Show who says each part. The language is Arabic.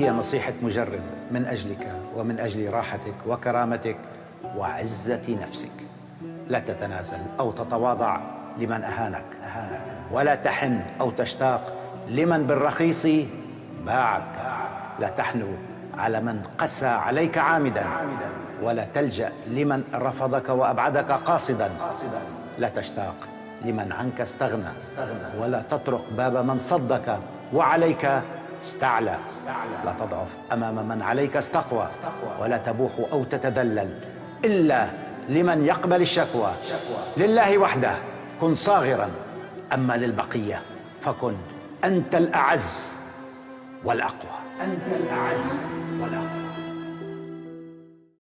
Speaker 1: هي نصيحة مجرب من أجلك ومن أجل راحتك وكرامتك وعزة نفسك. لا تتنازل أو تتواضع لمن أهانك ولا تحن أو تشتاق لمن بالرخيص باعك. لا تحنو على من قسى عليك عامدا ولا تلجأ لمن رفضك وأبعدك قاصدا. لا تشتاق لمن عنك استغنى ولا تطرق باب من صدك وعليك استعلى. لا تضعف. أمام من عليك استقوى. ولا تبوح أو تتذلل. إلا لمن يقبل الشكوى. لله وحده. كن صاغرا. أما للبقية فكن أنت الأعز والأقوى. أنت الأعز.